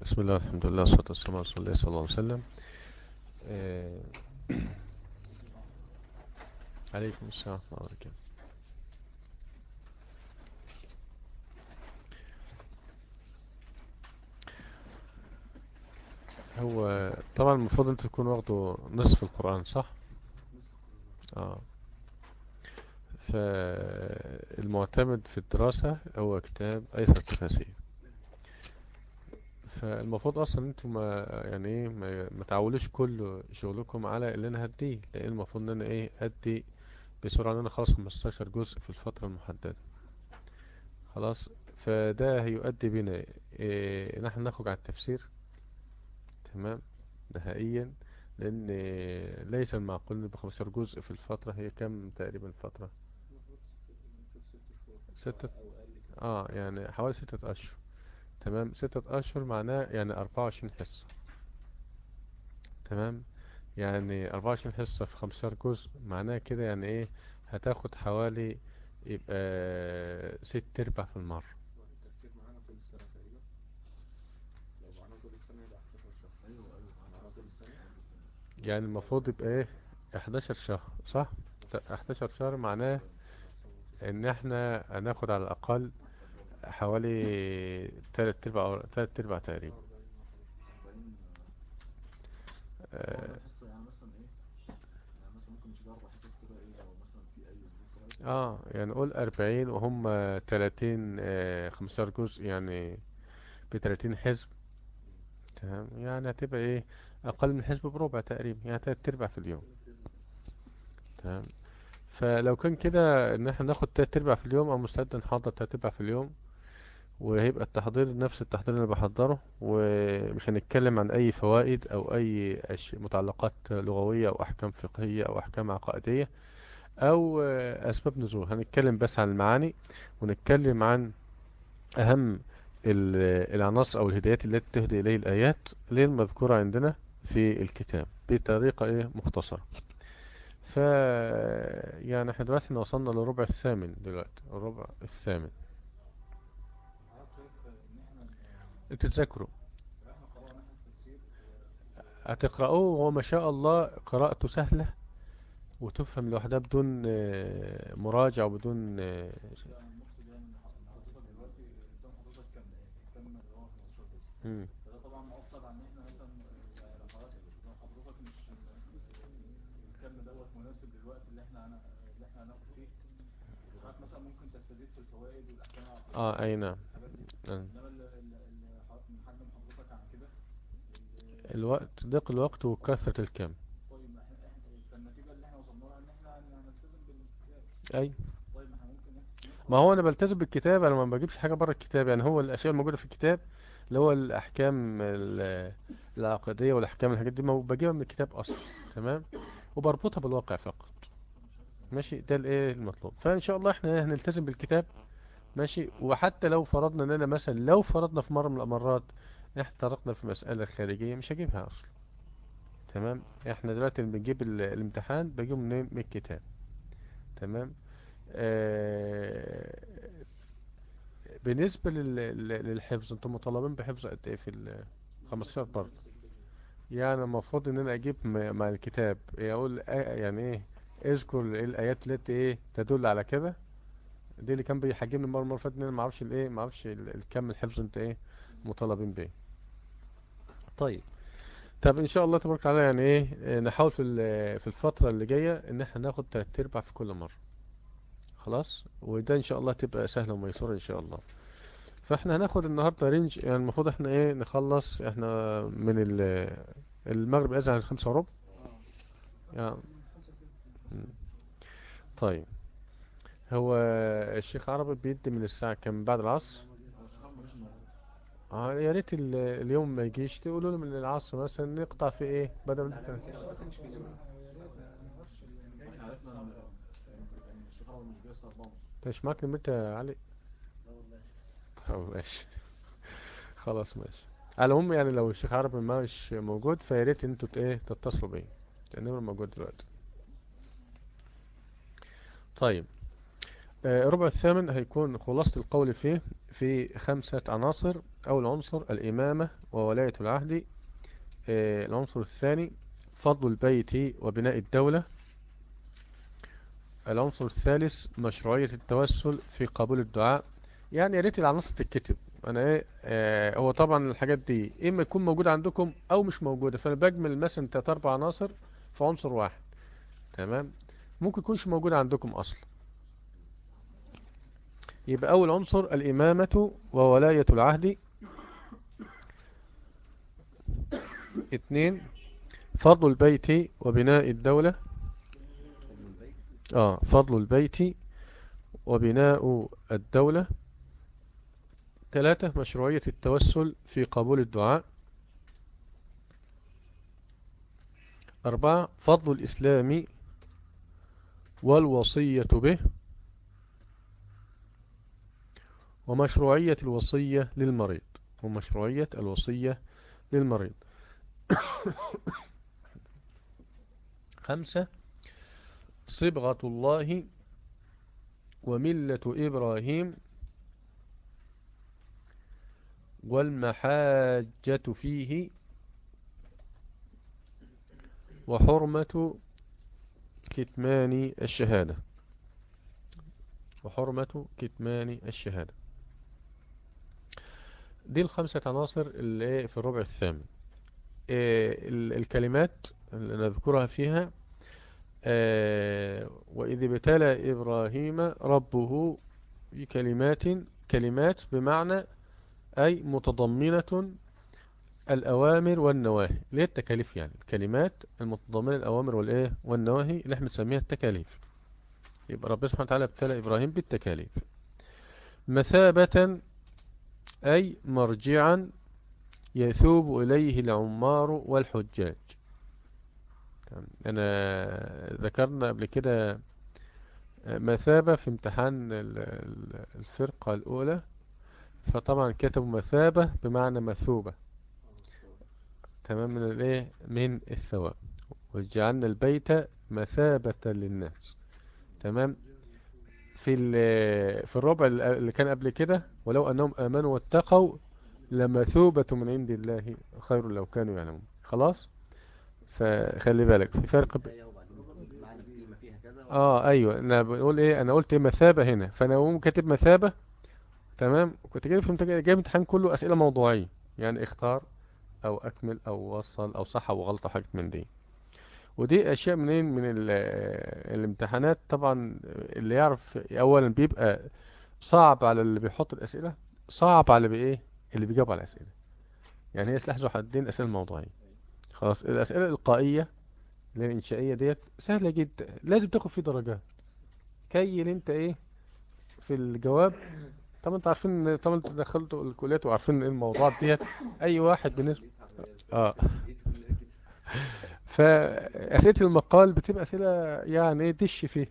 بسم, الله الحمد لله والصلاة والسلام على رسول الله صلى الله عليه وسلم. آه، عليكم السلام ورحمة الله وبركاته. هو طبعا المفروض أنت تكون واخده نصف القرآن صح؟ آه. فالمعتمد في الدراسة هو كتاب أيسر التفاسير فالمفروض أصلا أنتوا يعني إيه ما, تعولوش كل شغلكم على اللي أنا هديه لأن المفروض إن أنا إيه أدي بسرعة إن أنا خلاص 15 جزء في الفترة المحددة. خلاص؟ فده هيؤدي بنا إيه نحن نخرج على التفسير. تمام؟ نهائيا لأن ليس المعقول إن ب 15 جزء في الفترة هي كم تقريبا الفترة ستة آه يعني حوالي ستة أشهر. تمام؟ ستة أشهر معناه يعني 24 حصة. تمام؟ يعني 24 حصة في 15 جزء معناه كده يعني إيه؟ هتاخد حوالي يبقى ست أرباع في المرة. التفسير معانا طول السنة تقريبا لو معانا طول السنة يبقى 11 شهر معانا طول السنة يعني المفروض يبقى إيه؟ 11 شهر صح؟ 11 شهر معناه إن إحنا هناخد على الأقل حوالي تلات أرباع أو تلات أرباع تقريبا. آه، حصة يعني مثلا مثلا ممكن نشيل أربع حصص كده لو مثلا في اي ظروف طارئة آه نقول أربعين وهم تلاتين آه خمستاشر جزء يعني بتلاتين حزب. تمام؟ يعني هتبقى إيه؟ أقل من حزب بربع تقريبا يعني تلات أرباع في اليوم. تمام؟ فلو كان كده إن إحنا ناخد تلات أرباع في اليوم أو مستعد نحضر تلات أرباع في اليوم وهيبقى التحضير نفس التحضير اللي بحضره ومش هنتكلم عن أي فوائد أو أي أش- متعلقات لغوية أو أحكام فقهية أو أحكام عقائدية أو أسباب نزول. هنتكلم بس عن المعاني ونتكلم عن أهم ال- العناصر أو الهدايات التي تهدي إليه الآيات المذكوره عندنا في الكتاب بطريقة إيه؟ مختصرة. ف يعني إحنا دلوقتي وصلنا للربع الثامن دلوقتي الربع الثامن. أنتوا تذاكروا هتقرأوه وهو ما شاء الله قراءته سهلة وتفهم لوحدها بدون آه، مراجعة وبدون آه، أنا المقصد يعني ان ح- إن حضرتك دلوقتي قدام حضرتك كم كم اللي هو 15 جزء مم. فده طبعا مؤثر على ان إحنا مثلا آه، يعني لو حضرتك لو حضرتك مش آه، الكم دوت مناسب للوقت اللي إحنا هن- اللي إحنا هناخد فيه. حضرتك مثلا ممكن تستزيد في الفوائد والاحكام آه العقدية أي نعم. إنما اللي اللي من حجم حضرتك عن كده ال- الوقت ضيق الوقت وكثرة الكم. طيب ما إحنا فالنتيجة اللي إحنا وصلنا لها إن إحنا هن- هنلتزم بالكتاب. أي. طيب ما إحنا ممكن ما هو أنا بلتزم بالكتاب أنا ما بجيبش حاجة بره الكتاب. يعني هو الأشياء الموجودة في الكتاب اللي هو الأحكام ال- العقديه والأحكام الحاجات دي ما بجيبها من الكتاب أصلا تمام؟ وبربطها بالواقع فقط. ماشي؟ ده الايه المطلوب. فإن شاء الله إحنا هنلتزم بالكتاب. ماشي؟ وحتى لو فرضنا إننا مثلا لو فرضنا في مرة من المرات إحنا طرقنا في مسألة خارجية مش هجيبها أصلا. تمام؟ إحنا دلوقتي بنجيب ال- الامتحان بجيبه منين من الكتاب. تمام؟ آه، بالنسبة لل- لل- للحفظ أنتم مطالبين بحفظ قد إيه في ال 15 برضه؟ يعني المفروض إن أنا أجيب مع الكتاب. أقول آه يعني إيه اذكر إيه الآيات التي إيه تدل على كده. دي اللي كان بيحجمني المرة المره اللي فاتت إن أنا ما أعرفش الايه ما أعرفش ال- الكم الحفظ أنت إيه مطالبين بيه. طيب. طب إن شاء الله تبارك وتعالى يعني إيه آه، نحاول في ال- في الفترة اللي جاية إن إحنا ناخد تلات أرباع في كل مرة. خلاص؟ وده إن شاء الله تبقى سهلة وميسوره إن شاء الله. فإحنا هناخد النهارده رينج يعني المفروض إحنا إيه نخلص إحنا من ال- المغرب اذن على الخمسة وربع؟ مم. طيب. هو الشيخ عربي بيدي من الساعة كام بعد العصر؟ آه يا ريت ال- اليوم ما يجيش. تقولوا له من العصر مثلا نقطع في إيه؟ بدل ما انت مش جاي الساعة 4 ونص أنت مش معاك نمرة يا علي؟ ماشي. خلاص ماشي. على العموم يعني لو الشيخ عربي ما مش موجود فيا ريت أنتوا إيه تتصلوا بيا لأنه موجود دلوقتي. طيب. آه، الربع الثامن هيكون خلاصة القول فيه في خمسة عناصر أول عنصر الإمامة وولاية العهد آه، العنصر الثاني فضل البيت وبناء الدولة العنصر الثالث مشروعية التوسل في قبول الدعاء. يعني يا ريت العناصر تتكتب. أنا إيه آه هو طبعا الحاجات دي إما يكون موجودة عندكم أو مش موجودة فأنا بجمل مثلا تلات أربع عناصر في عنصر واحد. تمام؟ ممكن يكونش موجود عندكم أصلا. يبقى أول عنصر الإمامة وولاية العهد. اتنين فضل البيت وبناء الدولة. آه فضل البيت وبناء الدولة. ثلاثة مشروعية التوسل في قبول الدعاء. أربعة فضل الإسلام والوصية به. ومشروعية الوصية للمريض. ومشروعية الوصية للمريض. خمسة صبغة الله وملة إبراهيم والمحاجة فيه وحرمة كتمان الشهادة. وحرمة كتمان الشهادة. دي الخمسة عناصر اللي في الربع الثامن. إيه الكلمات اللي نذكرها فيها آه، وإذ ابتلى إبراهيم ربه بكلمات كلمات بمعنى أي متضمنة الأوامر والنواهي. اللي هي التكاليف يعني؟ الكلمات المتضمنة الأوامر والإيه؟ والنواهي اللي إحنا بنسميها التكاليف. يبقى ربنا سبحانه وتعالى ابتلى إبراهيم بالتكاليف. مثابة أي مرجعا يثوب إليه العمار والحجاج. أنا ذكرنا قبل كده مثابة في امتحان الفرقة الأولى. فطبعا كتبوا مثابة بمعنى مثوبة. تمام من الايه؟ من الثواب. وجعلنا البيت مثابة للناس. تمام؟ في في الربع اللي كان قبل كده ولو أنهم آمنوا واتقوا لمثوبة من عند الله خير لو كانوا يعلمون. خلاص؟ فخلي بالك في فرق ب... آه أيوه. أنا بقول إيه؟ أنا قلت إيه؟ مثابة هنا. فأنا أقوم كاتب مثابة تمام؟ كنت جايب في جايب امتحان كله أسئلة موضوعية. يعني اختار أو أكمل أو وصل أو صح أو غلط حاجة من دي. ودي أشياء منين؟ من الامتحانات. طبعا اللي يعرف اولا بيبقى صعب على اللي بيحط الأسئلة صعب على بإيه؟ اللي بيجاوب على الأسئلة. يعني هي سلاح ذو حدين؟ اسئلة موضوعية خلاص الأسئلة الإلقائية اللي هي الإنشائية ديت سهلة جدا. لازم تاخد فيه درجات. كي أنت إيه؟ في الجواب طبعا انت عارفين طبعا انت دخلتوا الكليات وعارفين إيه الموضوعات ديت؟ أي واحد بالنسبة آه. فأسئلة المقال بتبقى أسئلة يعني إيه دش فيه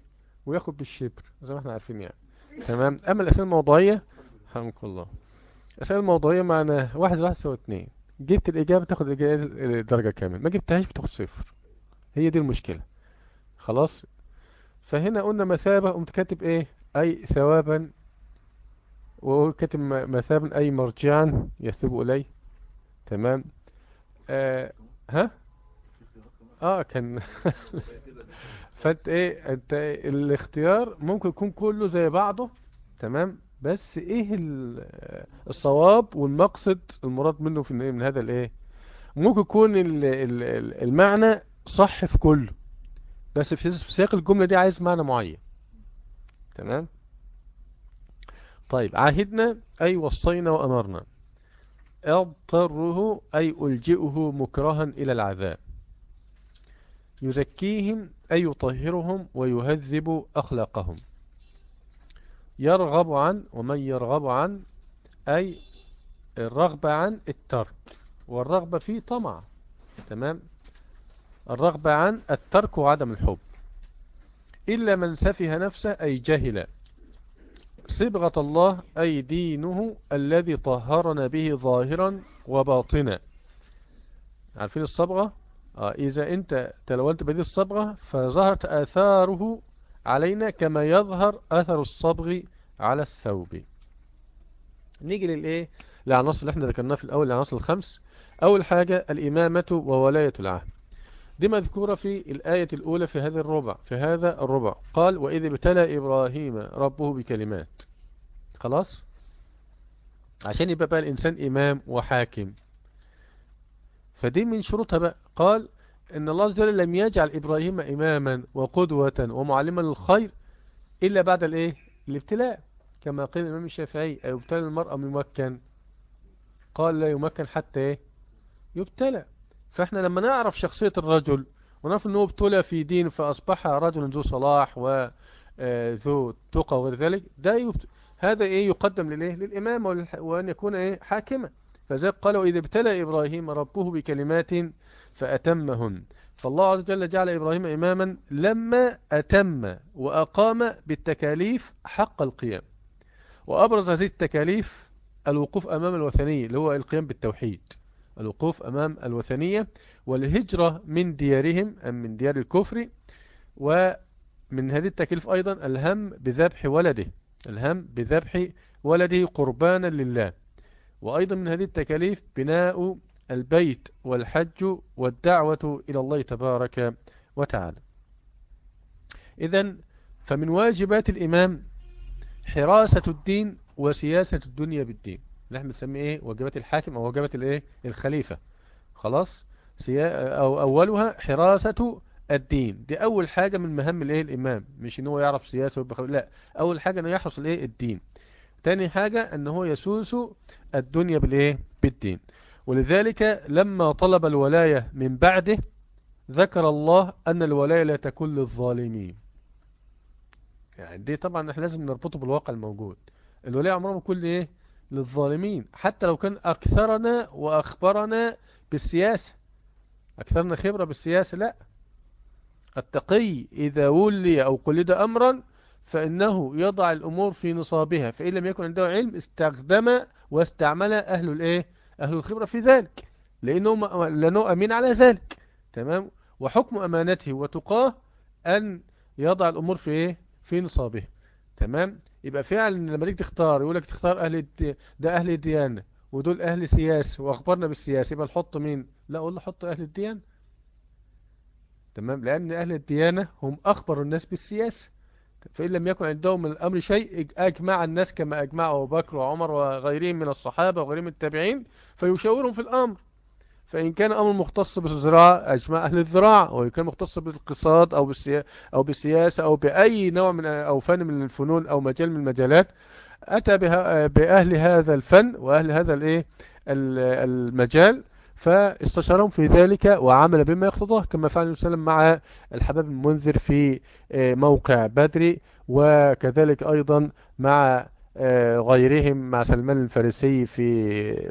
وياخد بالشبر زي ما إحنا عارفين يعني. تمام؟ أما الأسئلة الموضوعية حمك الله الأسئلة الموضوعية معنى واحد واحد سوى اتنين. جبت الإجابة تاخد درجة كامل ما جبتهاش بتاخد صفر. هي دي المشكلة. خلاص؟ فهنا قلنا مثابة قمت كاتب إيه؟ أي ثوابا وكاتب مثابا أي مرجعا يثوب إليه. تمام؟ آه ها؟ آه كان فأنت إيه أنت الاختيار ممكن يكون كله زي بعضه. تمام؟ بس إيه الصواب والمقصد المراد منه في من هذا الإيه؟ ممكن يكون المعنى صح في كله. بس في سياق الجملة دي عايز معنى معين. تمام؟ طيب عاهدنا أي وصينا وأمرنا. اضطره أي ألجئه مكرها إلى العذاب. يزكيهم أي يطهرهم ويهذب أخلاقهم. يرغب عن ومن يرغب عن أي الرغبة عن الترك. والرغبة فيه طمع تمام؟ الرغبة عن الترك وعدم الحب. إلا من سفه نفسه أي جهل. صبغة الله أي دينه الذي طهرنا به ظاهرا وباطنا. عارفين الصبغة؟ آه إذا أنت تلونت بهذه الصبغة فظهرت آثاره علينا كما يظهر أثر الصبغ على الثوب. نيجي للإيه؟ العناصر اللي إحنا ذكرناها في الأول العناصر الخمس. أول حاجة الإمامة وولاية العهد. دي مذكورة في الآية الأولى في هذا الربع في هذا الربع. قال وإذ ابتلى إبراهيم ربه بكلمات. خلاص؟ عشان يبقى بقى الإنسان إمام وحاكم. فدي من شروطها بقى. قال إن الله عز وجل لم يجعل إبراهيم إماما وقدوة ومعلما للخير إلا بعد الإيه؟ الابتلاء. كما قال الإمام الشافعي أو ابتلى المرأة ممكن؟ قال لا يمكن حتى إيه؟ يبتلى. فإحنا لما نعرف شخصية الرجل ونعرف أنه ابتلى في دين فأصبح رجل ذو صلاح وذو تقى وغير ذلك ده يبت... هذا إيه يقدم للإيه؟ للإمام والح... وأن يكون إيه؟ حاكما. فذلك قال وإذا ابتلى إبراهيم ربه بكلمات فأتمهن. فالله عز وجل جعل إبراهيم إماما لما أتم وأقام بالتكاليف حق القيام. وأبرز هذه التكاليف الوقوف أمام الوثنية اللي هو القيام بالتوحيد. الوقوف أمام الوثنية والهجرة من ديارهم أم من ديار الكفر ومن هذه التكاليف أيضا الهم بذبح ولده الهم بذبح ولده قربانا لله. وأيضا من هذه التكاليف بناء البيت والحج والدعوة إلى الله تبارك وتعالى. إذا فمن واجبات الإمام حراسة الدين وسياسة الدنيا بالدين. نحن بنسميه إيه واجبات الحاكم أو واجبات الإيه الخليفة. خلاص. أو أولها حراسة الدين. دي أول حاجة من مهام الإيه الإمام. مش إن هو يعرف سياسة ويبقى. لا. أول حاجة إنه يحرس الإيه الدين. تاني حاجة إن هو يسوس الدنيا بالإيه بالدين. ولذلك لما طلب الولاية من بعده ذكر الله أن الولاية لا تكون للظالمين. يعني دي طبعا إحنا لازم نربطه بالواقع الموجود. الولاية عمرها ما كل إيه للظالمين حتى لو كان أكثرنا وأخبرنا بالسياسة. أكثرنا خبرة بالسياسة؟ لا. التقي إذا ولي أو قلد أمرا فإنه يضع الأمور في نصابها فإن لم يكن عنده علم استخدم واستعمل أهل الإيه؟ أهل الخبرة في ذلك لأنه, لأنه أمين على ذلك. تمام؟ وحكم أمانته وتقاه أن يضع الأمور في إيه؟ في نصابه. تمام؟ يبقى فعلا لما تيجي تختار يقول لك تختار أهل. ده أهل الديانة ودول أهل سياسة وأخبرنا بالسياسة يبقى نحط مين؟ لا أقول له حط أهل الديانة. تمام؟ لأن أهل الديانة هم أخبر الناس بالسياسة. فإن لم يكن عندهم من الأمر شيء أجمع الناس كما أجمع أبو بكر وعمر وغيرهم من الصحابة وغيرهم من التابعين فيشاورهم في الأمر. فإن كان أمر مختص بالزراعة أجمع أهل الزراعة. وإن كان مختص بالاقتصاد أو بالسياسة أو بالسياسة أو بأي نوع من أو فن من الفنون أو مجال من المجالات أتى بها بأهل هذا الفن وأهل هذا الإيه المجال فاستشارهم في ذلك وعمل بما يقتضاه كما فعل النبي صلى الله عليه وسلم مع الحباب المنذر في موقع بدر وكذلك أيضا مع غيرهم مع سلمان الفارسي في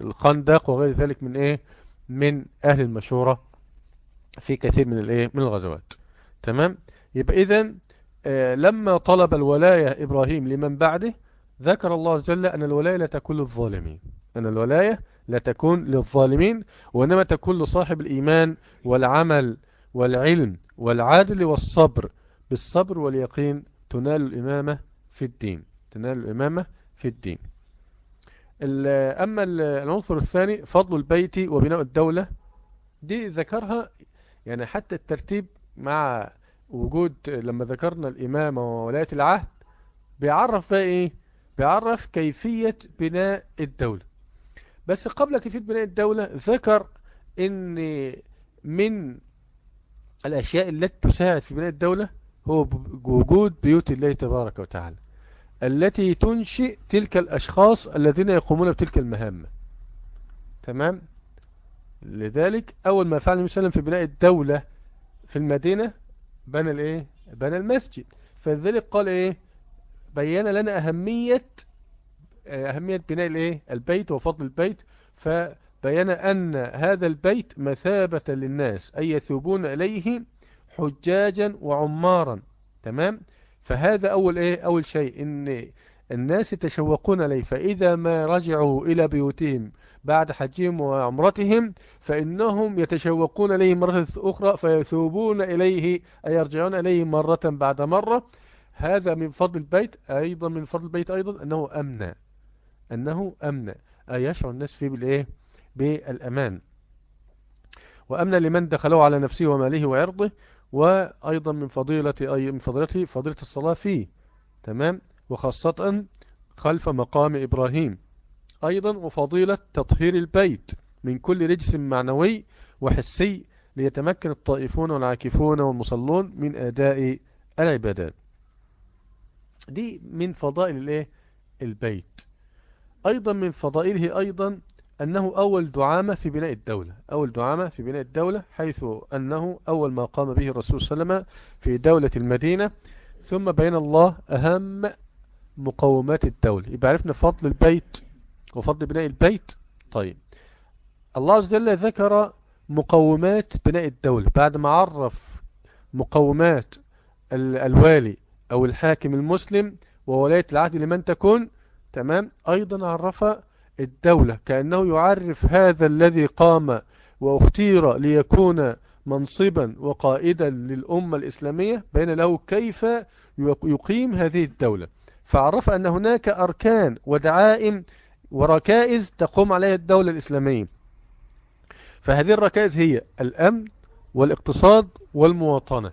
الخندق وغير ذلك من إيه من أهل المشورة في كثير من الإيه؟ من الغزوات. تمام؟ يبقى إذن آه لما طلب الولاية إبراهيم لمن بعده ذكر الله وجل أن الولاية لا تكون للظالمين. أن الولاية لا تكون للظالمين وإنما تكون لصاحب الإيمان والعمل والعلم والعدل والصبر. بالصبر واليقين تنال الإمامة في الدين. تنال الإمامة في الدين. أما العنصر الثاني فضل البيت وبناء الدولة. دي ذكرها يعني حتى الترتيب مع وجود لما ذكرنا الإمامة وولاية العهد بيعرف بقى إيه؟ بيعرف كيفية بناء الدولة. بس قبل كيفية بناء الدولة ذكر إن من الأشياء التي تساعد في بناء الدولة هو وجود بيوت الله تبارك وتعالى. التي تنشئ تلك الأشخاص الذين يقومون بتلك المهمة تمام؟ لذلك أول ما فعل النبي صلى الله عليه وسلم في بناء الدولة في المدينة بنى الإيه؟ بنى المسجد. فلذلك قال إيه؟ بين لنا أهمية أهمية بناء الإيه؟ البيت وفضل البيت. فبين أن هذا البيت مثابة للناس أي يثوبون إليه حجاجا وعمارا. تمام؟ فهذا أول إيه؟ أول شيء إن الناس يتشوقون إليه. فإذا ما رجعوا إلى بيوتهم بعد حجهم وعمرتهم فإنهم يتشوقون إليه مرة أخرى فيثوبون إليه أي يرجعون إليه مرة بعد مرة. هذا من فضل البيت. أيضا من فضل البيت أيضا أنه أمن. أنه أمن. أي يشعر الناس فيه بالإيه؟ بالأمان. وأمن لمن دخله على نفسه وماله وعرضه. وأيضا من فضيلة أي من فضيلته فضيلة الصلاة فيه تمام؟ وخاصة خلف مقام إبراهيم. أيضا وفضيلة تطهير البيت من كل رجس معنوي وحسي ليتمكن الطائفون والعاكفون والمصلون من أداء العبادات. دي من فضائل الإيه؟ البيت. أيضا من فضائله أيضا أنه أول دعامة في بناء الدولة أول دعامة في بناء الدولة حيث أنه أول ما قام به الرسول صلى الله عليه وسلم في دولة المدينة ثم بين الله أهم مقومات الدولة. يبقى عرفنا فضل البيت وفضل بناء البيت؟ طيب. الله عز وجل ذكر مقومات بناء الدولة. بعد ما عرف مقومات الوالي أو الحاكم المسلم وولاية العهد لمن تكون تمام أيضا عرف الدولة كأنه يعرف هذا الذي قام وأختير ليكون منصبا وقائدا للأمة الإسلامية بين له كيف يقيم هذه الدولة. فعرف أن هناك أركان ودعائم وركائز تقوم عليها الدولة الإسلامية. فهذه الركائز هي الأمن والإقتصاد والمواطنة.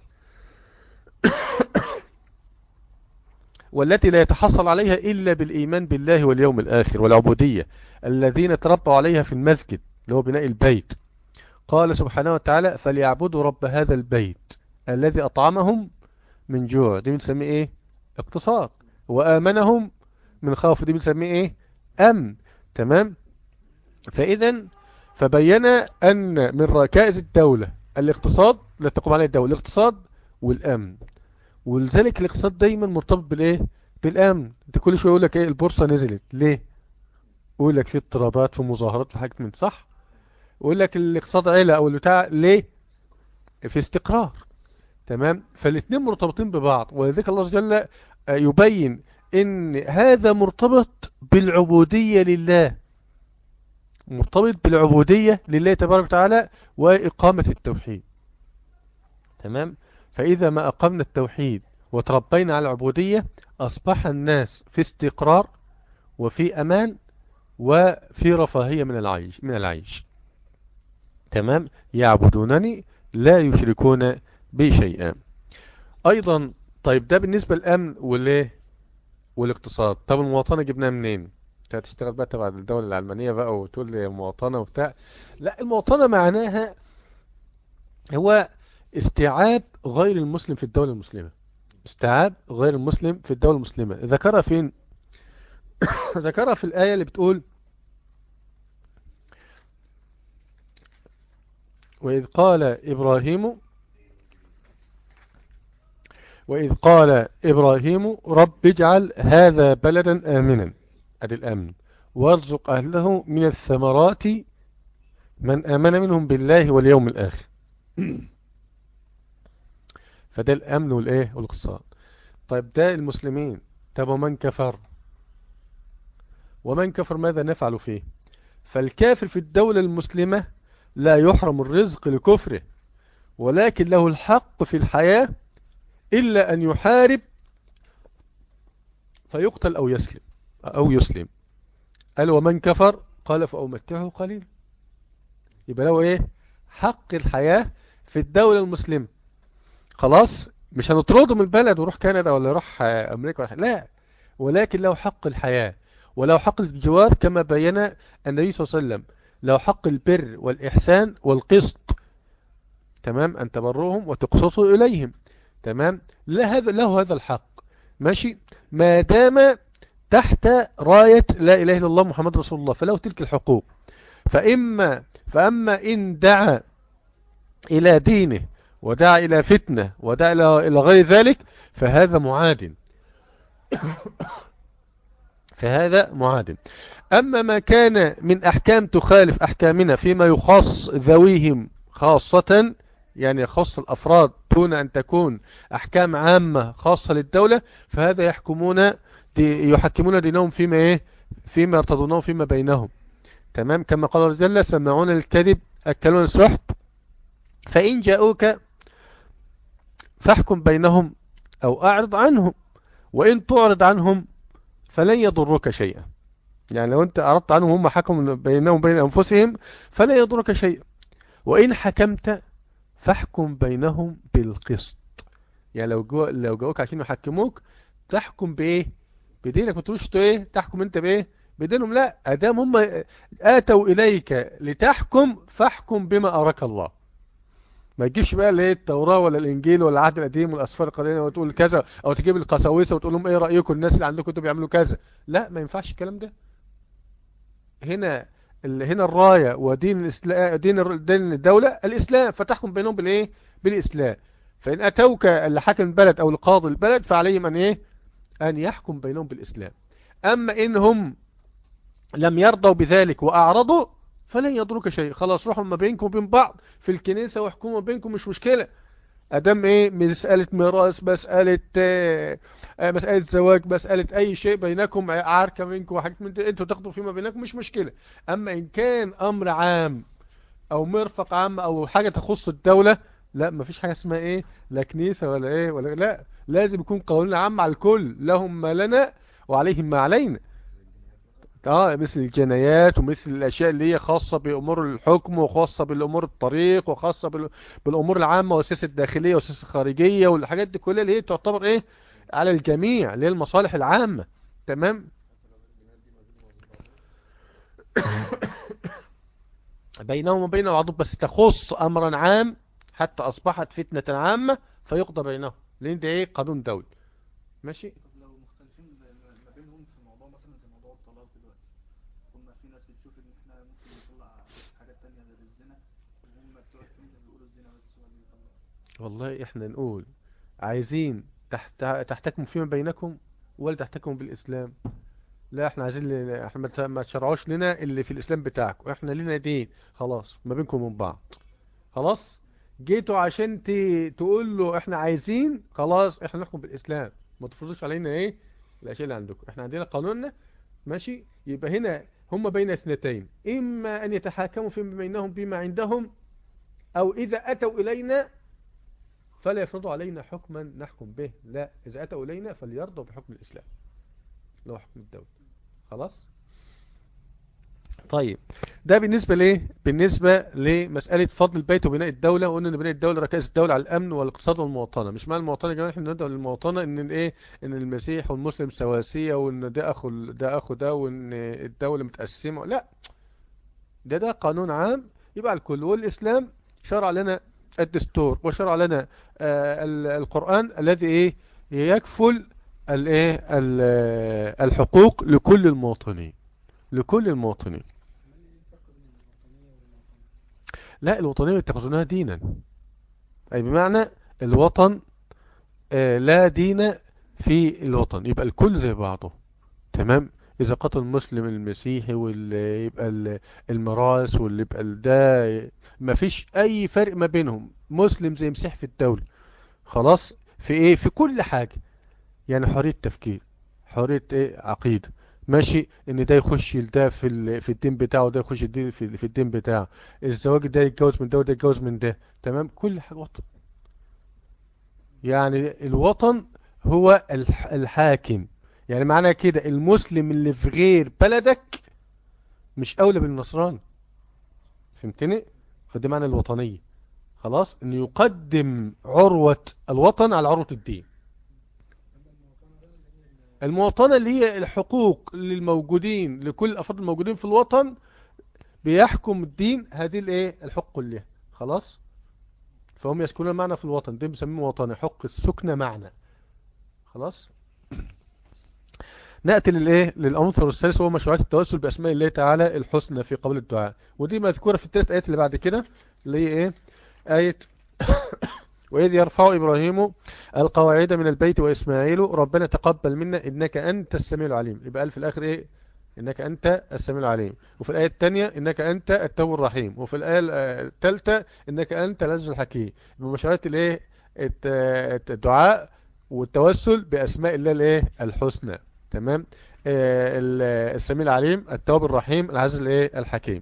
والتي لا يتحصل عليها إلا بالإيمان بالله واليوم الآخر والعبودية الذين تربوا عليها في المسجد اللي هو بناء البيت. قال سبحانه وتعالى فليعبدوا رب هذا البيت الذي أطعمهم من جوع. دي بنسميه إيه؟ اقتصاد. وآمنهم من خوف. دي بنسميه إيه؟ أمن. تمام؟ فإذا فبين أن من ركائز الدولة الاقتصاد لا تقوم عليه الدولة الاقتصاد والأمن. ولذلك الاقتصاد دايما مرتبط بالإيه؟ بالأمن. أنت كل شوية يقول لك إيه؟ البورصة نزلت. ليه؟ يقول لك في اضطرابات في مظاهرات في حاجات من صح؟ يقول لك الاقتصاد علا أو البتاع. ليه؟ في استقرار. تمام؟ فالاثنين مرتبطين ببعض. ولذلك الله جل يبين إن هذا مرتبط بالعبودية لله. مرتبط بالعبودية لله تبارك وتعالى وإقامة التوحيد. تمام؟ فإذا ما أقمنا التوحيد وتربينا على العبودية أصبح الناس في استقرار وفي أمان وفي رفاهية من العيش من العيش. تمام؟ يعبدونني لا يشركون بي شيئا. أيضا طيب ده بالنسبة للأمن والإيه؟ والاقتصاد. طب المواطنة جبناها منين؟ انت هتشتغل بقى تبع الدولة العلمانية بقى وتقول لي مواطنة وبتاع. لا المواطنة معناها هو استيعاب غير المسلم في الدولة المسلمة. استيعاب غير المسلم في الدولة المسلمة. ذكرها فين؟ ذكرها في الآية اللي بتقول وإذ قال إبراهيم وإذ قال إبراهيم رب اجعل هذا بلدا آمنا. أدي الأمن. وارزق أهله من الثمرات من آمن منهم بالله واليوم الآخر. فده الأمن والإيه؟ والاقتصاد. طيب ده المسلمين. طب ومن كفر؟ ومن كفر ماذا نفعل فيه؟ فالكافر في الدولة المسلمة لا يحرم الرزق لكفره ولكن له الحق في الحياة إلا أن يحارب فيقتل أو يسلم أو يسلم. قال ومن كفر؟ قال فأمتعه قليل يبقى له إيه؟ حق الحياة في الدولة المسلمة. خلاص؟ مش هنطرده من البلد ويروح كندا ولا يروح أمريكا ولا لا. ولكن له حق الحياة وله حق الجوار كما بين النبي صلى الله عليه وسلم له حق البر والإحسان والقسط تمام؟ أن تبروهم وتقسطوا إليهم تمام؟ لا هذا له هذا الحق. ماشي؟ ما دام تحت راية لا إله إلا الله محمد رسول الله فله تلك الحقوق. فإما فأما إن دعا إلى دينه ودعا إلى فتنة ودعا إلى غير ذلك فهذا معاد. فهذا معاد. أما ما كان من أحكام تخالف أحكامنا فيما يخص ذويهم خاصة يعني يخص الأفراد دون أن تكون أحكام عامة خاصة للدولة فهذا يحكمون دي يحكمون دينهم فيما إيه؟ فيما يرتضونه فيما بينهم. تمام؟ كما قال رجل سمعون الكذب أكلون السحت فإن جاءوك فاحكم بينهم أو أعرض عنهم وإن تعرض عنهم فلن يضرك شيئا. يعني لو أنت اردت عنهم هم حكموا بينهم وبين أنفسهم فلا يضرك شيء وإن حكمت فاحكم بينهم بالقسط. يعني لو جو لو جوك عشان يحكموك تحكم بإيه؟ بدينك ما تقولش إيه؟ تحكم أنت بإيه؟ بدينهم. لا أدام هم آتوا إليك لتحكم فاحكم بما أراك الله. ما تجيبش بقى اللي هي التوراة ولا الإنجيل ولا العهد القديم والأسفار القديمة وتقول كذا أو تجيب القساوسة وتقول لهم إيه رأيكم الناس اللي عندكم أنتوا بيعملوا كذا؟ لا ما ينفعش الكلام ده. هنا هنا الراية ودين دين دين الدولة الإسلام فتحكم بينهم بالإيه؟ بالإسلام. فإن أتوك لحاكم البلد أو لقاضي البلد فعليهم أن إيه؟ أن يحكم بينهم بالإسلام. أما إنهم لم يرضوا بذلك وأعرضوا فلن يضرك شيء. خلاص روحوا ما بينكم وبين بعض في الكنيسة واحكموا بينكم مش مشكلة. أدام إيه مسألة ميراث مسألة آه، مسألة زواج مسألة أي شيء بينكم عركة بينكم وحاجات من دي أنتوا تاخدوا فيما بينكم مش مشكلة. أما إن كان أمر عام أو مرفق عام أو حاجة تخص الدولة لا مفيش حاجة اسمها إيه لا كنيسة ولا إيه ولا لا لازم يكون قانون عام على الكل لهم ما لنا وعليهم ما علينا. آه مثل الجنايات ومثل الأشياء اللي هي خاصة بأمور الحكم وخاصة بالأمور الطريق وخاصة بال- بالأمور العامة والسياسة الداخلية والسياسة الخارجية والحاجات دي كلها اللي هي تعتبر إيه؟ على الجميع اللي هي المصالح العامة. تمام؟ بينهم وبين بعضهم بس تخص أمرا عام حتى أصبحت فتنة عامة فيقضى بينهم. لأن ده إيه؟ قانون دولي. ماشي طب لو مختلفين ب- ما بينهم في موضوع مثلا الطلاق دلوقتي. هما في ناس بتشوف إن إحنا ممكن نطلع حاجات تانية غير الزنا وهم بتوع الكنيسة بيقولوا الزنا بس هو اللي والله إحنا نقول عايزين تحت تحتكموا فيما بينكم ولا تحتكموا بالإسلام. لا إحنا عايزين إحنا ما تشرعوش لنا اللي في الإسلام بتاعكم. إحنا لنا دين. خلاص ما بينكم وبين بعض. خلاص؟ جيتوا عشان ت... تقول له إحنا عايزين خلاص إحنا نحكم بالإسلام. ما تفرضوش علينا إيه؟ الأشياء اللي عندكم. إحنا عندنا قانوننا ماشي؟ يبقى هنا هم بين اثنتين. إما أن يتحاكموا فيما بينهم بما عندهم أو إذا أتوا إلينا فلا يفرضوا علينا حكما نحكم به. لا إذا أتوا إلينا فليرضوا بحكم الإسلام. لو حكم الدولة. خلاص؟ طيب. ده بالنسبة ليه؟ بالنسبة لمسألة فضل البيت وبناء الدولة وقلنا إن بناء الدولة ركائز الدولة على الأمن والاقتصاد والمواطنة. مش معنى المواطنة يا جماعة إحنا ندعو للمواطنة إن إيه؟ إن المسيح والمسلم سواسية وإن ده أخو ده أخو ده وإن الدولة متقسمة. لا ده ده قانون عام يبقى على الكل. والإسلام شرع لنا الدستور وشرع لنا آه، ال- القرآن الذي إيه؟ يكفل الايه ال- الحقوق لكل المواطنين لكل المواطنين. لا الوطنية يتخذونها دينا. أي بمعنى الوطن آه، لا دين في الوطن. يبقى الكل زي بعضه. تمام؟ إذا قتل المسلم المسيحي واللي يبقى ال- الميراث واللي يبقى ده ما فيش أي فرق ما بينهم. مسلم زي مسيحي في الدولة. خلاص؟ في إيه؟ في كل حاجة. يعني حرية تفكير حرية إيه؟ عقيدة. ماشي إن ده يخش ده في. في الدين بتاعه وده يخش الدين في... في الدين بتاعه. الزواج ده يتجوز من ده وده يتجوز من ده. تمام؟ كل حاجة وطن. يعني الوطن هو الح... الحاكم. يعني معنى كده المسلم اللي في غير بلدك مش أولى بالنصراني. فهمتني؟ فده معنى الوطنية. خلاص؟ انه يقدم عروة الوطن على عروة الدين. المواطنة اللي هي الحقوق للموجودين لكل الأفراد الموجودين في الوطن بيحكم الدين هذه الإيه؟ الحقوق كلها خلاص؟ فهم يسكنون معنا في الوطن. ده بنسميه مواطنة. حق السكنة معنا. خلاص؟ نأتي للإيه؟ للعنصر الثالث وهو مشروعات التوسل بأسماء الله تعالى الحسنى في قبل الدعاء. ودي مذكورة في الثلاث آيات اللي بعد كده اللي هي إيه؟ آية وإذ يرفع إبراهيم القواعد من البيت وإسماعيل ربنا تقبل منا إنك أنت السميع العليم. يبقى قال في الآخر إيه؟ إنك أنت السميع العليم. وفي الآية الثانية إنك أنت التواب الرحيم. وفي الآية الثالثة إنك أنت العزيز الحكيم. بمشارات الإيه؟ الدعاء والتوسل بأسماء الله الإيه؟ الحسنى. تمام؟ آه، ال- السميع العليم التواب الرحيم العزيز الإيه؟ الحكيم.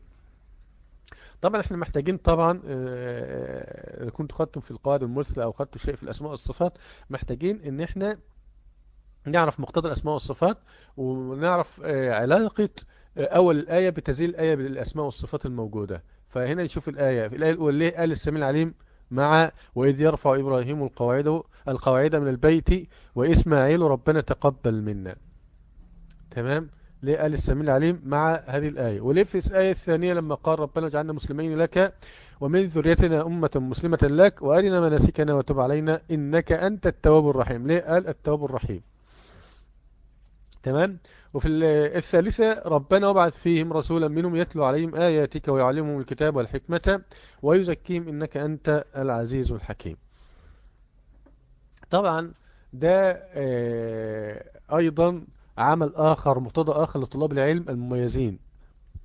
طبعا إحنا محتاجين طبعا آه، كنت خدتم في القواعد المثلى أو خدتوا شيء في الأسماء والصفات. محتاجين إن إحنا نعرف مقتضى الأسماء والصفات ونعرف آه، علاقة أول الآية بتزيل الآية بالأسماء والصفات الموجودة. فهنا نشوف الآية في الآية الأولى ليه قال السميع العليم مع وإذ يرفع إبراهيم القواعد القواعد من البيت وإسماعيل ربنا تقبل منا. تمام؟ قال السميع العليم مع هذه الآية. وليه في الآية الثانية لما قال ربنا اجعلنا مسلمين لك ومن ذريتنا أمة مسلمة لك وأرنا مناسكنا وتب علينا إنك أنت التواب الرحيم. ليه قال التواب الرحيم؟ تمام؟ وفي الثالثة ربنا وبعث فيهم رسولا منهم يتلو عليهم آياتك ويعلمهم الكتاب والحكمة ويزكيهم إنك أنت العزيز الحكيم. طبعا ده آه، أيضا عمل آخر مقتضى آخر لطلاب العلم المميزين.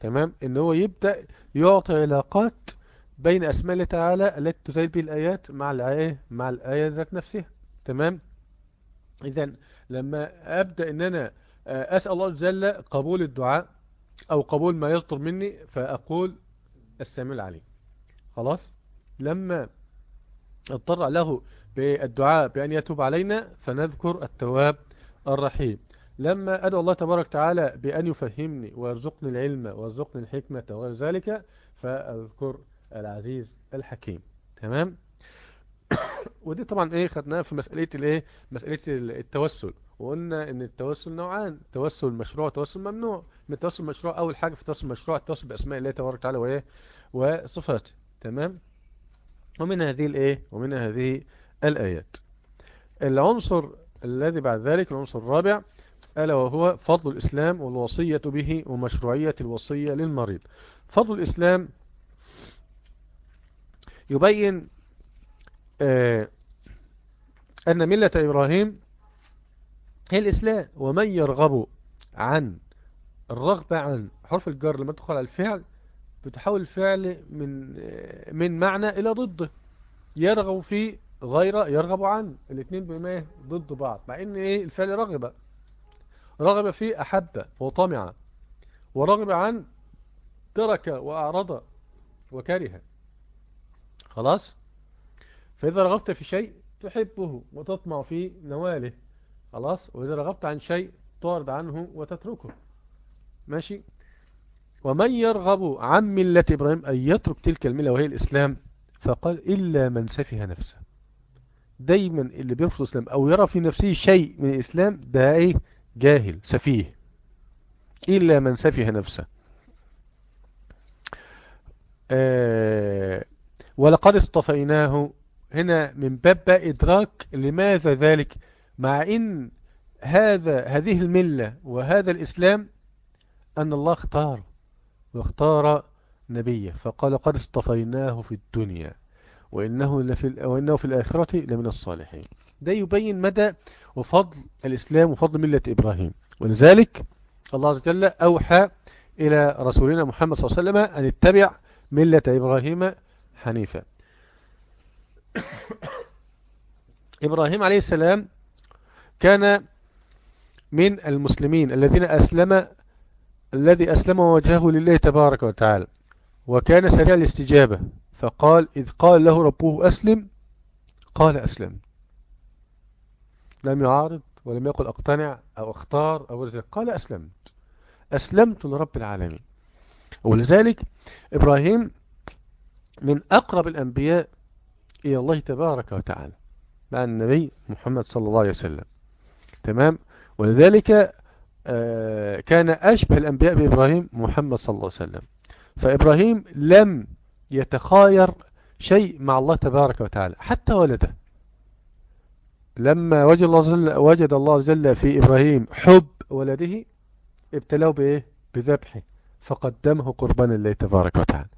تمام؟ إن هو يبدأ يعطي علاقات بين أسماء الله تعالى التي تزيل به الآيات مع الآية مع الآية ذات نفسها. تمام؟ إذا لما أبدأ إن أنا آه، أسأل الله جل قبول الدعاء أو قبول ما يصدر مني فأقول السميع العليم. خلاص؟ لما اضطر له بالدعاء بأن يتوب علينا فنذكر التواب الرحيم. لما أدعو الله تبارك وتعالى بأن يفهمني ويرزقني العلم ويرزقني الحكمة وغير ذلك فأذكر العزيز الحكيم. تمام؟ ودي طبعا إيه خدناها في مسألة الإيه؟ مسألة التوسل. وقلنا إن التوسل نوعان توسل مشروع توسل ممنوع. من التوسل المشروع أول حاجة في التوسل المشروع التوسل بأسماء الله تبارك وتعالى وإيه؟ وصفاته. تمام؟ ومن هذه الإيه؟ ومن هذه الآيات. العنصر الذي بعد ذلك العنصر الرابع ألا وهو فضل الإسلام والوصية به ومشروعية الوصية للمريض. فضل الإسلام يبين آه، أن ملة إبراهيم هي الإسلام ومن يرغب عن الرغبة عن حرف الجر لما تدخل على الفعل بتحول الفعل من آه، من معنى إلى ضده يرغب في غير يرغب عن الاثنين بما ضد بعض مع إن إيه الفعل رغب رغب في أحب وطمع ورغب عن ترك وأعرض وكره. خلاص؟ فإذا رغبت في شيء تحبه وتطمع في نواله. خلاص؟ وإذا رغبت عن شيء تعرض عنه وتتركه. ماشي؟ ومن يرغب عن ملة إبراهيم أن يترك تلك الملة وهي الإسلام فقال إلا من سفه نفسه. دايما اللي بيرفض الإسلام أو يرى في نفسه شيء من الإسلام ده إيه؟ جاهل سفيه. إلا من سفه نفسه. آه ولقد اصطفيناه. هنا من باب إدراك لماذا ذلك مع إن هذا هذه الملة وهذا الإسلام أن الله اختار واختار نبيه. فقال قد اصطفيناه في الدنيا وإنه, لفي وإنه في الآخرة لمن الصالحين. ده يبين مدى وفضل الإسلام وفضل ملة إبراهيم. ولذلك الله عز وجل أوحى إلى رسولنا محمد صلى الله عليه وسلم أن اتبع ملة إبراهيم حنيفا. إبراهيم عليه السلام كان من المسلمين الذين أسلم الذي أسلم وجهه لله تبارك وتعالى وكان سريع الاستجابة. فقال إذ قال له ربه أسلم قال أسلم لم يعارض ولم يقل أقتنع أو أختار أو رزق قال أسلمت. أسلمت لرب العالمين. ولذلك إبراهيم من أقرب الأنبياء إلى الله تبارك وتعالى مع النبي محمد صلى الله عليه وسلم. تمام؟ ولذلك آه، كان أشبه الأنبياء بإبراهيم محمد صلى الله عليه وسلم. فإبراهيم لم يتخاير شيء مع الله تبارك وتعالى حتى ولده. لما وجد الله جل, وجد الله جل في إبراهيم حب ولده ابتلاه بإيه؟ بذبحه فقدمه قربانا لله تبارك وتعالى.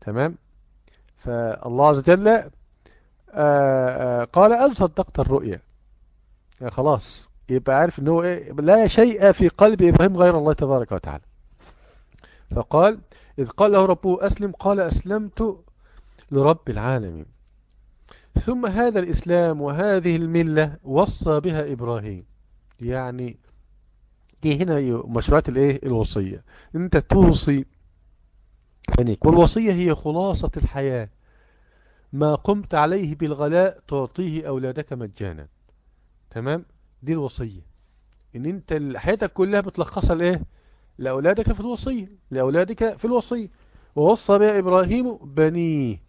تمام؟ فالله عز وجل آه، آه، قال أن صدقت الرؤيا؟ يعني خلاص يبقى عارف ان هو إيه لا شيء في قلب إبراهيم غير الله تبارك وتعالى. فقال إذ قال له ربه أسلم قال أسلمت لرب العالمين. ثم هذا الإسلام وهذه الملة وصى بها إبراهيم. يعني دي هنا مشروعات الإيه؟ الوصية. أنت توصي بنيك والوصية هي خلاصة الحياة. ما قمت عليه بالغلاء تعطيه أولادك مجانا. تمام؟ دي الوصية. إن أنت حياتك كلها بتلخصها لإيه؟ لأولادك في الوصية. لأولادك في الوصية. ووصى بها إبراهيم بنيه.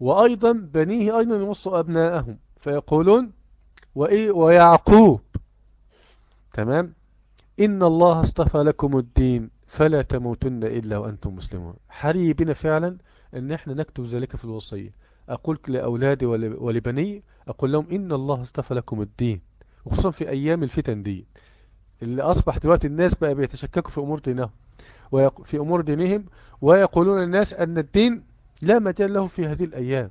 وأيضا بنيه أيضا يوصوا أبناءهم. فيقولون وإيه ويعقوب. تمام؟ إن الله اصطفى لكم الدين فلا تموتن إلا وأنتم مسلمون. حري بنا فعلا أن إحنا نكتب ذلك في الوصية. أقول لأولادي ولبني أقول لهم إن الله اصطفى لكم الدين وخصوصا في أيام الفتن دي. اللي أصبح دلوقتي الناس بقى بيتشككوا في أمور دينهم. في أمور دينهم ويقولون الناس أن الدين لا مجال له في هذه الأيام.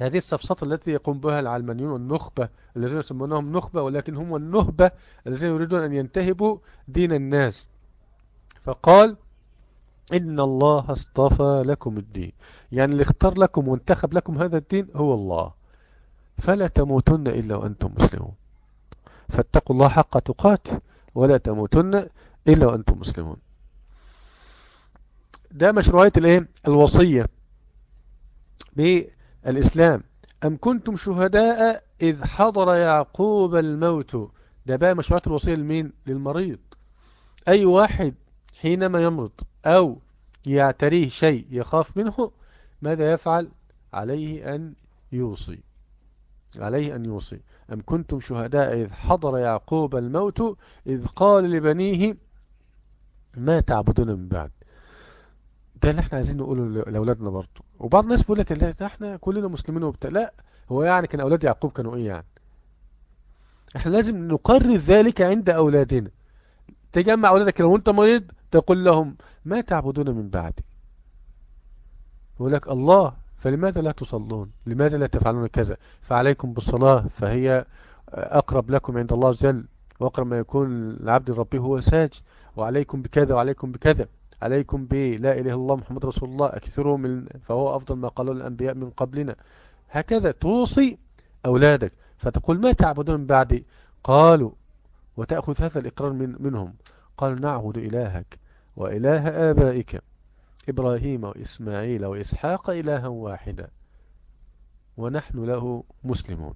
هذه السفسطة التي يقوم بها العلمانيون والنخبة الذين يسمونهم نخبة ولكن هم النخبة الذين يريدون أن ينتهبوا دين الناس. فقال إن الله اصطفى لكم الدين. يعني اللي اختار لكم وانتخب لكم هذا الدين هو الله. فلا تموتن إلا وأنتم مسلمون. فاتقوا الله حق تقاته ولا تموتن إلا وأنتم مسلمون. ده مشروعية الايه؟ الوصية. بالإسلام أم كنتم شهداء إذ حضر يعقوب الموت. ده بقى مشروعية الوصية لمين؟ للمريض. أي واحد حينما يمرض أو يعتريه شيء يخاف منه ماذا يفعل؟ عليه أن يوصي. عليه أن يوصي. أم كنتم شهداء إذ حضر يعقوب الموت إذ قال لبنيه ما تعبدون من بعد؟ ده اللي إحنا عايزين نقوله لأولادنا برضه. وبعض الناس بيقول لك لا إحنا كلنا مسلمين وبتاع. لا هو يعني كان أولاد يعقوب كانوا إيه يعني؟ إحنا لازم نقرر ذلك عند أولادنا. تجمع أولادك لو انت مريض تقول لهم ما تعبدون من بعدي؟ يقول لك الله فلماذا لا تصلون؟ لماذا لا تفعلون كذا؟ فعليكم بالصلاة فهي أقرب لكم عند الله جل وأقرب ما يكون العبد ربه هو ساجد. وعليكم بكذا وعليكم بكذا. عليكم ب لا إله إلا الله محمد رسول الله أكثروا من فهو أفضل ما قالوا الأنبياء من قبلنا. هكذا توصي أولادك. فتقول ما تعبدون بعدي قالوا وتأخذ هذا الإقرار من منهم. قال نعبد إلهك وإله آبائك إبراهيم وإسماعيل وإسحاق إلها واحدا ونحن له مسلمون.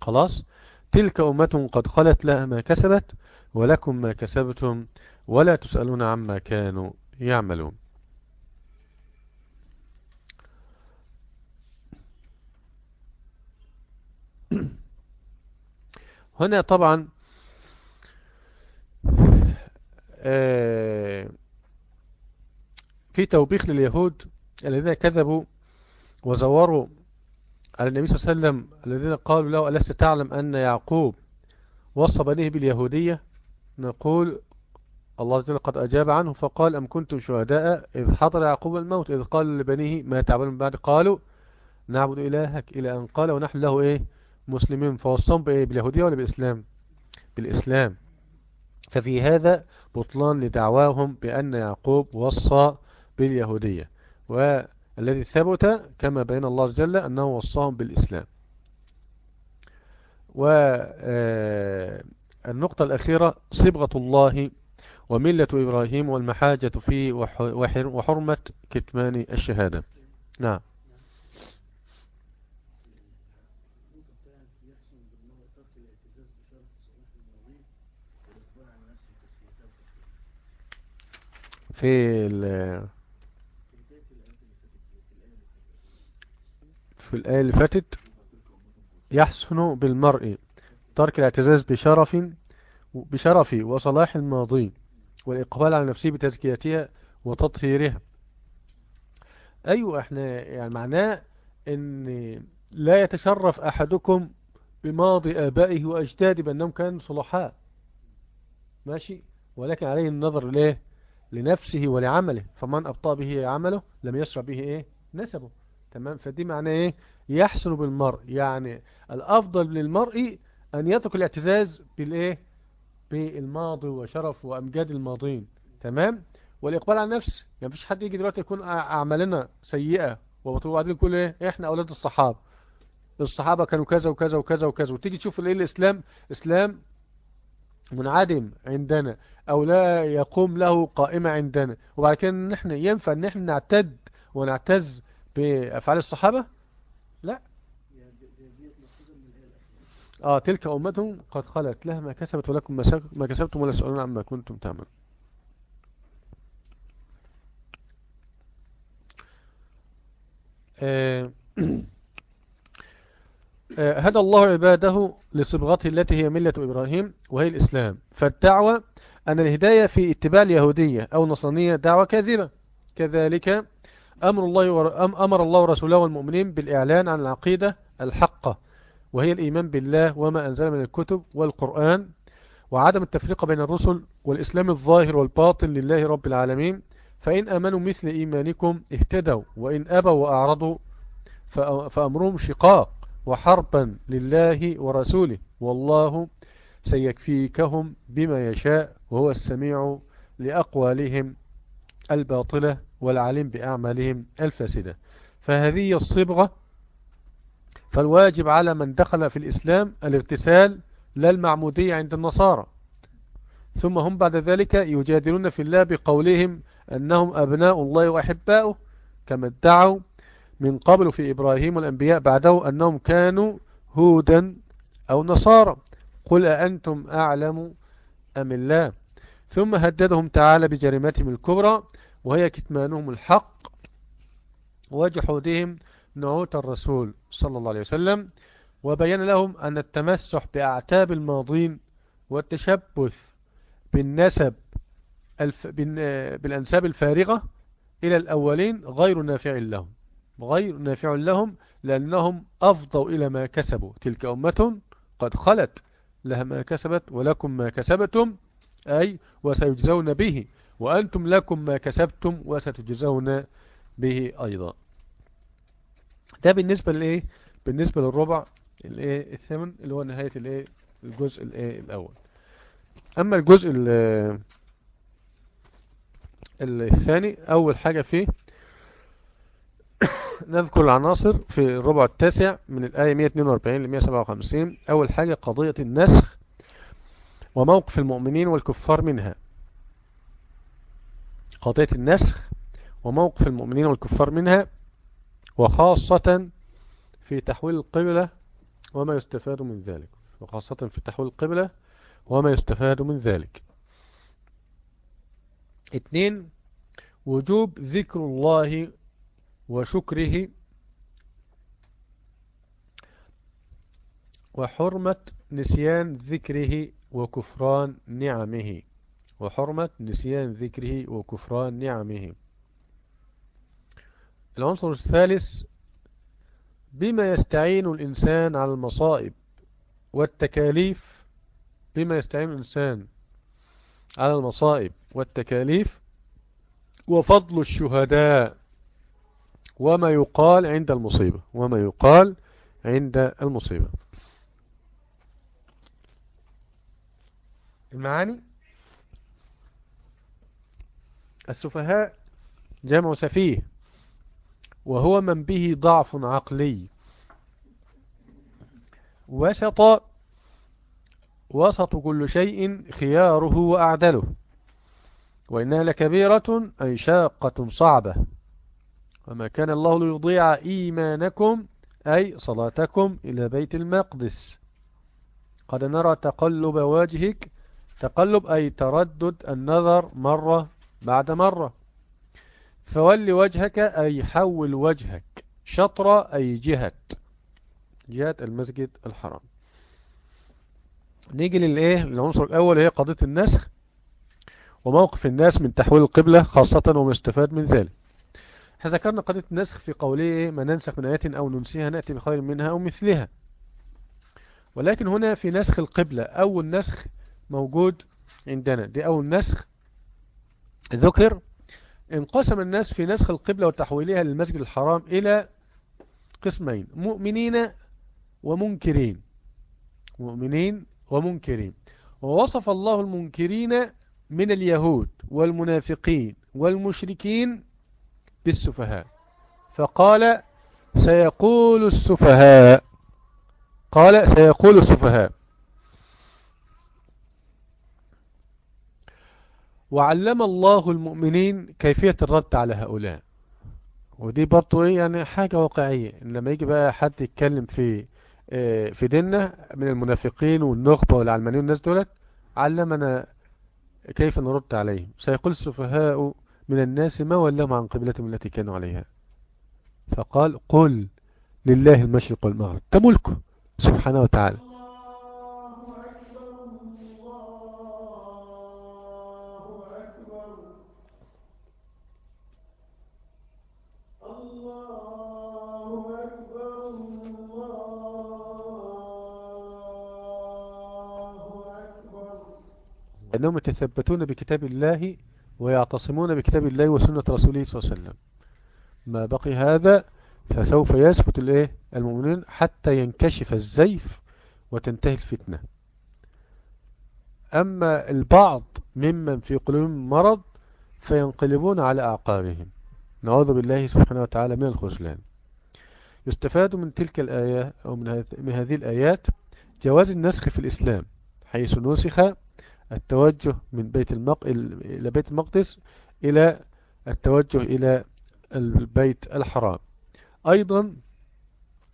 خلاص؟ تلك أمة قد خلت لها ما كسبت ولكم ما كسبتم ولا تسألون عما كانوا يعملون. هنا طبعا آه، في توبيخ لليهود الذين كذبوا وزوروا على النبي صلى الله عليه وسلم الذين قالوا له ألست تعلم أن يعقوب وصى بنيه باليهودية؟ نقول الله جل قد أجاب عنه فقال أم كنتم شهداء إذ حضر يعقوب الموت إذ قال لبنيه ما تعبدون بعد؟ قالوا نعبد إلهك إلى أن قال ونحن له إيه؟ مسلمين. فوصهم بإيه؟ باليهودية ولا بالإسلام؟ بالإسلام. ففي هذا بطلان لدعواهم بأن يعقوب وصى باليهودية. والذي ثبت كما بين الله جل أنه وصاهم بالإسلام. والنقطة الأخيرة صبغة الله وملة إبراهيم والمحاجة فيه وحرمة كتمان الشهادة. نعم. في ال في الآية اللي فاتت يحسن بالمرء ترك الاعتزاز بشرف بشرف وصلاح الماضي. والإقبال على نفسه بتزكيتها وتطهيرها أيوة إحنا يعني معناه إن لا يتشرف أحدكم بماضي آبائه وأجداده بأنهم كانوا صلحاء. ماشي؟ ولكن عليه النظر ليه لنفسه ولعمله. فمن أبطأ به عمله لم يسرع به إيه؟ نسبه. تمام؟ فدي معناه إيه؟ يحسن بالمرء. يعني الأفضل للمرء أن يترك الاعتزاز بالإيه؟ بالماضي وشرف وأمجاد الماضين تمام؟ والإقبال على النفس يعني مفيش حد يجي دلوقتي يكون أعمالنا سيئة وبعدين يقول إيه؟ إحنا أولاد الصحابة. الصحابة كانوا كذا وكذا وكذا وكذا. وتيجي تشوف الإيه الإسلام إسلام منعدم عندنا. أو لا يقوم له قائمة عندنا. وبعد كده نحن ينفع إن إحنا نعتد ونعتز بأفعال الصحابة لا آه تلك أمة قد خلت لها ما كسبت ولكم ما كسبتم ولا تسألون عما كنتم تعملون. آه، آه، هدى الله عباده لصبغته التي هي ملة إبراهيم وهي الإسلام. فالدعوة أن الهداية في اتباع اليهودية أو النصرانية دعوة كاذبة. كذلك أمر الله أمر الله ورسوله والمؤمنين بالإعلان عن العقيدة الحقة. وهي الإيمان بالله وما أنزل من الكتب والقرآن وعدم التفريق بين الرسل والإسلام الظاهر والباطن لله رب العالمين فإن آمنوا مثل إيمانكم اهتدوا وإن أبوا وأعرضوا فأ- فأمرهم شقاق وحربا لله ورسوله. والله سيكفيكهم بما يشاء وهو السميع لأقوالهم الباطلة والعليم بأعمالهم الفاسدة. فهذه الصبغة فالواجب على من دخل في الإسلام الاغتسال لا المعمودية عند النصارى. ثم هم بعد ذلك يجادلون في الله بقولهم أنهم أبناء الله وأحباؤه كما ادعوا من قبل في إبراهيم والأنبياء بعده أنهم كانوا هودا أو نصارى. قل أأنتم أعلم أم الله؟ ثم هددهم تعالى بجريمتهم الكبرى وهي كتمانهم الحق وجحودهم نعوت الرسول صلى الله عليه وسلم وبين لهم أن التمسح بأعتاب الماضين والتشبث بالنسب الف... بالأنساب الفارغة إلى الأولين غير نافع لهم. غير نافع لهم لأنهم أفضوا إلى ما كسبوا. تلك أمة قد خلت لها ما كسبت ولكم ما كسبتم أي وسيجزون به وأنتم لكم ما كسبتم وستجزون به أيضا. ده بالنسبة لإيه؟ بالنسبة للربع الإيه الثامن اللي هو نهاية الإيه؟ الجزء الإيه؟ الأول. أما الجزء ال- الثاني أول حاجة فيه نذكر العناصر في الربع التاسع من الآية 142 ل 157 أول حاجة قضية النسخ وموقف المؤمنين والكفار منها. قضية النسخ وموقف المؤمنين والكفار منها. وخاصة في تحويل القبلة وما يستفاد من ذلك. وخاصة في تحويل القبلة وما يستفاد من ذلك. اثنين وجوب ذكر الله وشكره وحرمة نسيان ذكره وكفران نعمه. وحرمة نسيان ذكره وكفران نعمه. العنصر الثالث بما يستعين الإنسان على المصائب والتكاليف بما يستعين الإنسان على المصائب والتكاليف وفضل الشهداء وما يقال عند المصيبة وما يقال عند المصيبة. المعاني السفهاء جمع سفيه. وهو من به ضعف عقلي. وسط وسط كل شيء خياره وأعدله. وإنها لكبيرة أي شاقة صعبة. وما كان الله ليضيع إيمانكم أي صلاتكم إلى بيت المقدس. قد نرى تقلب وجهك تقلب أي تردد النظر مرة بعد مرة. فول وجهك أي حول وجهك. شطر أي جهة. جهة المسجد الحرام. نيجي للإيه؟ العنصر الأول هي قضية النسخ وموقف الناس من تحويل القبلة خاصة وما استفاد من ذلك. إحنا ذكرنا قضية النسخ في قوله إيه؟ ما ننسخ من آيات أو ننسيها نأتي بخير منها أو مثلها. ولكن هنا في نسخ القبلة أول نسخ موجود عندنا. دي أول نسخ. ذكر انقسم الناس في نسخ القبلة وتحويلها للمسجد الحرام إلى قسمين مؤمنين ومنكرين. مؤمنين ومنكرين. ووصف الله المنكرين من اليهود والمنافقين والمشركين بالسفهاء. فقال سيقول السفهاء قال سيقول السفهاء. وعلم الله المؤمنين كيفية الرد على هؤلاء. ودي برضو إيه يعني حاجة واقعية إن لما يجي بقى حد يتكلم في آه، في ديننا من المنافقين والنخبة والعلمانيين والناس دولت علمنا كيف نرد عليهم. سيقول السفهاء من الناس ما ولهم عن قبلتهم التي كانوا عليها. فقال قل لله المشرق والمغرب ده ملكه سبحانه وتعالى. أنهم يتثبتون بكتاب الله ويعتصمون بكتاب الله وسنة رسوله صلى الله عليه وسلم. ما بقي هذا فسوف يثبت الإيه؟ المؤمنين حتى ينكشف الزيف وتنتهي الفتنة. أما البعض ممن في قلوبهم مرض فينقلبون على أعقابهم. نعوذ بالله سبحانه وتعالى من الخذلان. يستفاد من تلك الآية أو من هذه الآيات جواز النسخ في الإسلام حيث نسخ التوجه من بيت المق... إلى بيت المقدس إلى التوجه إلى البيت الحرام. أيضا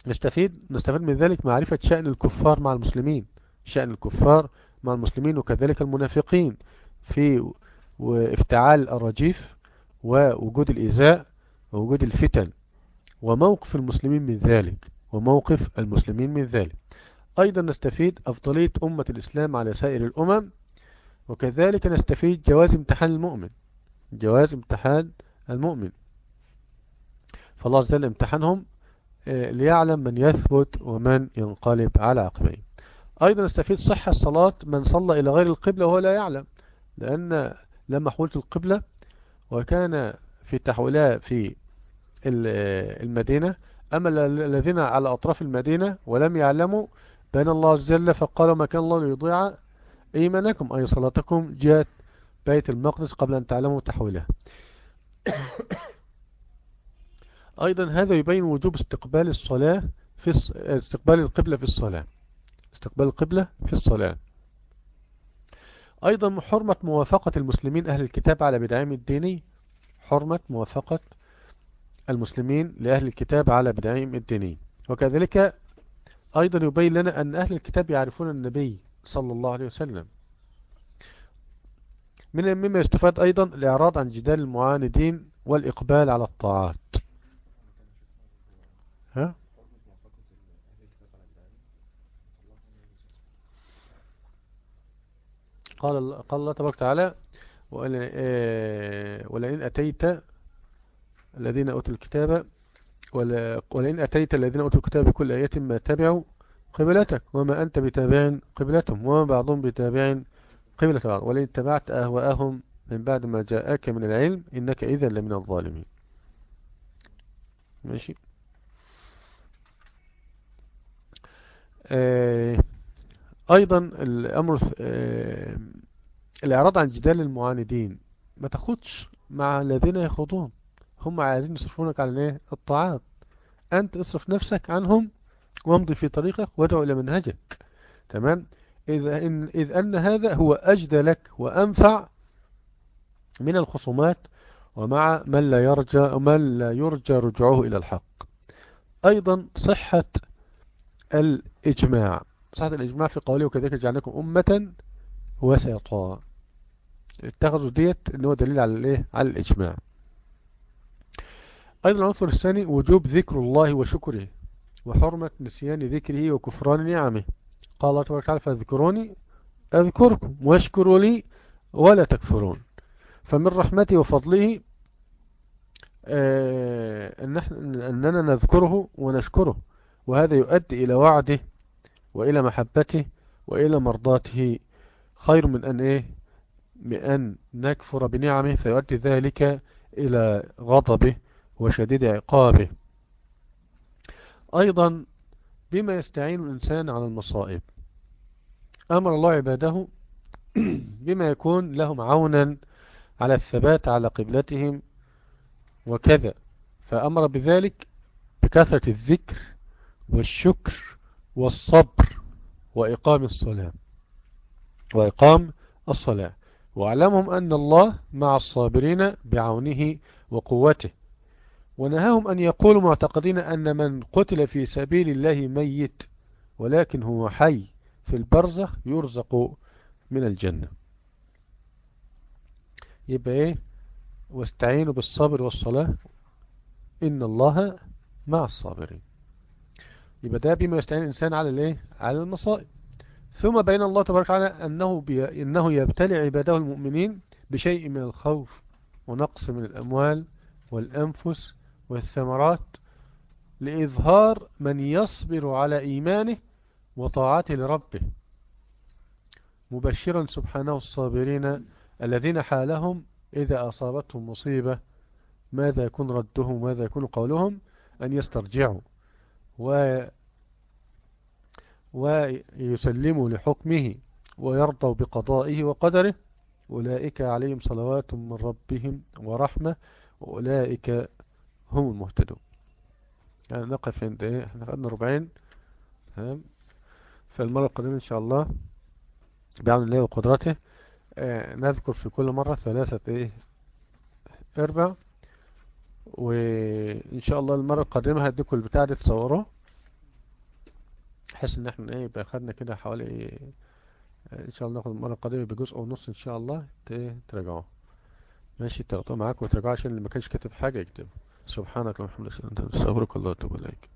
نستفيد نستفيد من ذلك معرفة شأن الكفار مع المسلمين. شأن الكفار مع المسلمين وكذلك المنافقين في وافتعال الرجيف ووجود الإيذاء ووجود الفتن. وموقف المسلمين من ذلك وموقف المسلمين من ذلك. أيضا نستفيد أفضلية أمة الإسلام على سائر الأمم وكذلك نستفيد جواز امتحان المؤمن. جواز امتحان المؤمن. فالله عز وجل امتحنهم آه، ليعلم من يثبت ومن ينقلب على عقبيه. أيضا نستفيد صحة صلاة من صلى إلى غير القبلة وهو لا يعلم. لأن لما حولت القبلة وكان في تحويلها في آه، المدينة. أما ال- الذين على أطراف المدينة ولم يعلموا بين الله عز وجل فقالوا ما كان الله ليضيع إيمانكم أي صلاتكم جاءت بيت المقدس قبل أن تعلموا تحويلها أيضا هذا يبين وجوب استقبال الصلاة في استقبال القبلة في الصلاة. استقبال القبلة في الصلاة. أيضا حرمة موافقة المسلمين أهل الكتاب على بدعهم الديني. حرمة موافقة المسلمين لأهل الكتاب على بدعهم الديني. وكذلك أيضا يبين لنا أن أهل الكتاب يعرفون النبي صلى الله عليه وسلم من مما يستفاد أيضا الإعراض عن جدال المعاندين والإقبال على الطاعات ها؟ قال قال الله تبارك وتعالى آه، ولئن أتيت الذين أوتوا الكتاب ولئن أتيت الذين أوتوا الكتاب بكل آية ما تبعوا قبلتك وما أنت بتابع قبلتهم وما بعضهم بتابع قبلة بعض. ولئن اتبعت أهواءهم من بعد ما جاءك من العلم إنك إذا لمن الظالمين. ماشي؟ آه، أيضا الأمر آه، الإعراض عن جدال المعاندين ما تاخدش مع الذين يخوضون. هم عايزين يصرفونك على الايه الطاعات. أنت اصرف نفسك عنهم وامضي في طريقك وادعو إلى منهجك. تمام؟ إذ, إن إذ أن هذا هو أجدى لك وأنفع من الخصومات ومع من لا يرجى من لا يرجى رجوعه إلى الحق. أيضا صحة الإجماع. صحة الإجماع في قوله وكذلك جعلناكم أمة وسطا. اتخذوا ديت إن هو دليل على الايه على الإجماع. أيضا العنصر الثاني وجوب ذكر الله وشكره. وحرمة نسيان ذكره وكفران نعمه. قال الله تبارك وتعالى فاذكروني أذكركم واشكروا لي ولا تكفرون. فمن رحمته وفضله آه، أن أننا نذكره ونشكره وهذا يؤدي إلى وعده وإلى محبته وإلى مرضاته. خير من أن إيه؟ بأن نكفر بنعمه فيؤدي ذلك إلى غضبه وشديد عقابه. أيضا بما يستعين الإنسان على المصائب. أمر الله عباده بما يكون لهم عونا على الثبات على قبلتهم وكذا. فأمر بذلك بكثرة الذكر والشكر والصبر وإقام الصلاة. وإقام الصلاة. واعلمهم أن الله مع الصابرين بعونه وقوته. ونهاهم أن يقولوا معتقدين أن من قتل في سبيل الله ميت ولكن هو حي في البرزخ يرزق من الجنة. يبقى إيه؟ واستعينوا بالصبر والصلاة. إن الله مع الصابرين. يبقى ده بما يستعين الإنسان على الإيه؟ على المصائب. ثم بين الله تبارك وتعالى أنه, بي... إنه يبتلي عباده المؤمنين بشيء من الخوف ونقص من الأموال والأنفس والثمرات لإظهار من يصبر على إيمانه وطاعته لربه. مبشرا سبحانه الصابرين الذين حالهم إذا أصابتهم مصيبة ماذا يكون ردهم؟ ماذا يكون قولهم؟ أن يسترجعوا و ويسلموا لحكمه ويرضوا بقضائه وقدره. أولئك عليهم صلوات من ربهم ورحمة وأولئك هم المهتدون. يعني نقف عند إيه؟ إحنا خدنا ربعين تمام؟ فالمرة القادمة إن شاء الله بعون الله وقدرته آه نذكر في كل مرة ثلاثة إيه؟ إربع وإن شاء الله المرة القادمة هديكم البتاع دي تصوروه بحيث إن إحنا إيه؟ يبقى خدنا كده حوالي إن شاء الله ناخد المرة القادمة بجزء ونص إن شاء الله تراجعوه. ماشي؟ تاخدوه معاك وتراجعوه عشان اللي ما كانش كاتب حاجة يكتبه. سبحانك اللهم وبحمدك نستغفرك الله وأتوب إليك.